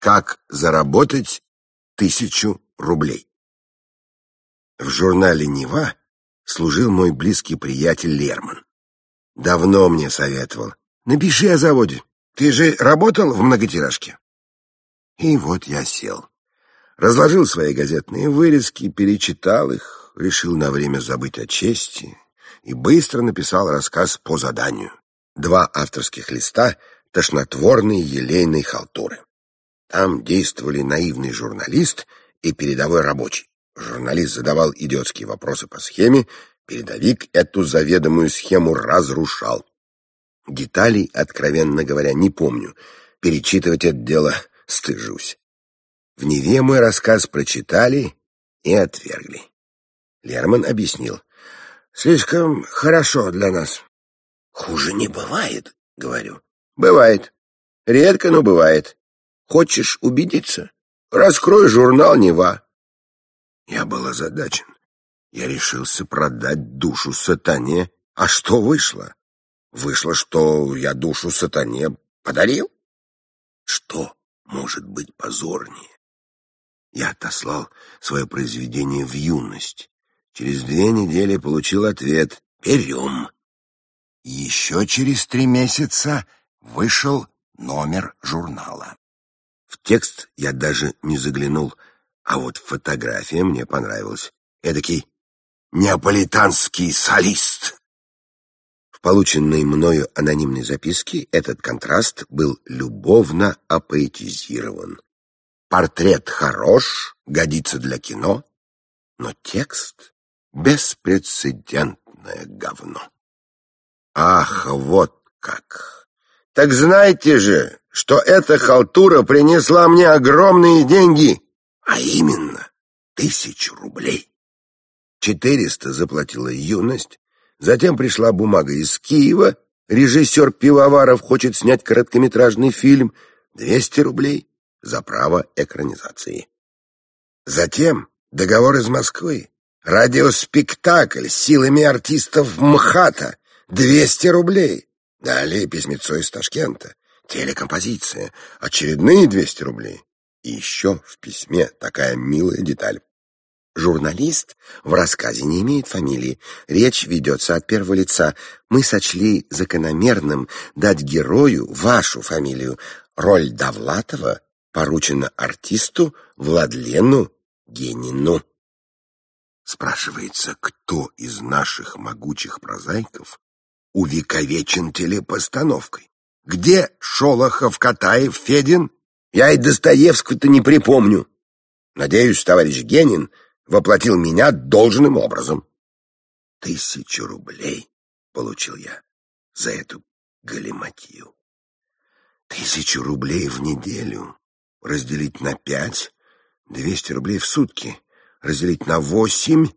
Как заработать тысячу рублей. В журнале «Нева» служил мой близкий приятель Лерман. Давно мне советовал. Напиши о заводе. Ты же работал в многотиражке? И вот я сел. Разложил свои газетные вырезки, перечитал их, решил на время забыть о чести и быстро написал рассказ по заданию. Два авторских листа тошнотворной елейной халтуры. Там действовали наивный журналист и передовой рабочий. Журналист задавал идиотские вопросы по схеме, передовик эту заведомую схему разрушал. Деталей, откровенно говоря, не помню. Перечитывать это дело стыжусь. В Неве мой рассказ прочитали и отвергли. Лерман объяснил. «Слишком хорошо для нас». «Хуже не бывает», — говорю. «Бывает. Редко, но бывает. Хочешь убедиться? Раскрой журнал «Нева». Я был озадачен. Я решился продать душу сатане. А что вышло? Вышло, что я душу сатане подарил? Что может быть позорнее? Я отослал свое произведение в юность. Через две недели получил ответ «Берем». Еще через три месяца вышел номер журнала. Текст я даже не заглянул, а вот фотография мне понравилась. Эдакий неаполитанский солист. В полученной мною анонимной записке этот контраст был любовно апоэтизирован. Портрет хорош, годится для кино, но текст — беспрецедентное говно. Ах, вот как! Так знаете же, что эта халтура принесла мне огромные деньги, а именно тысячу рублей. Четыреста заплатила юность, затем пришла бумага из Киева, режиссер Пивоваров хочет снять короткометражный фильм, двести рублей за право экранизации. Затем договор из Москвы, радиоспектакль силами артистов МХАТа, двести рублей. Далее письмецо из Ташкента, телекомпозиция, очередные двести рублей. И еще в письме такая милая деталь. Журналист в рассказе не имеет фамилии. Речь ведется от первого лица. Мы сочли закономерным дать герою вашу фамилию. Роль Довлатова поручена артисту Владлену Генину. Спрашивается, кто из наших могучих прозаиков увековечен телепостановкой? Где Шолохов, Катаев, Федин? Я и Достоевского-то не припомню. Надеюсь, товарищ Генин воплотил меня должным образом. Тысячу рублей получил я за эту галиматью. Тысячу рублей в неделю разделить на пять, двести рублей в сутки разделить на восемь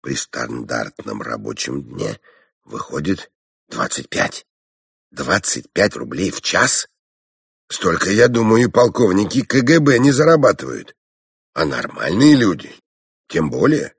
при стандартном рабочем дне выходит двадцать пять. Двадцать пять рублей в час? Столько, я думаю, полковники КГБ не зарабатывают. А нормальные люди, тем более.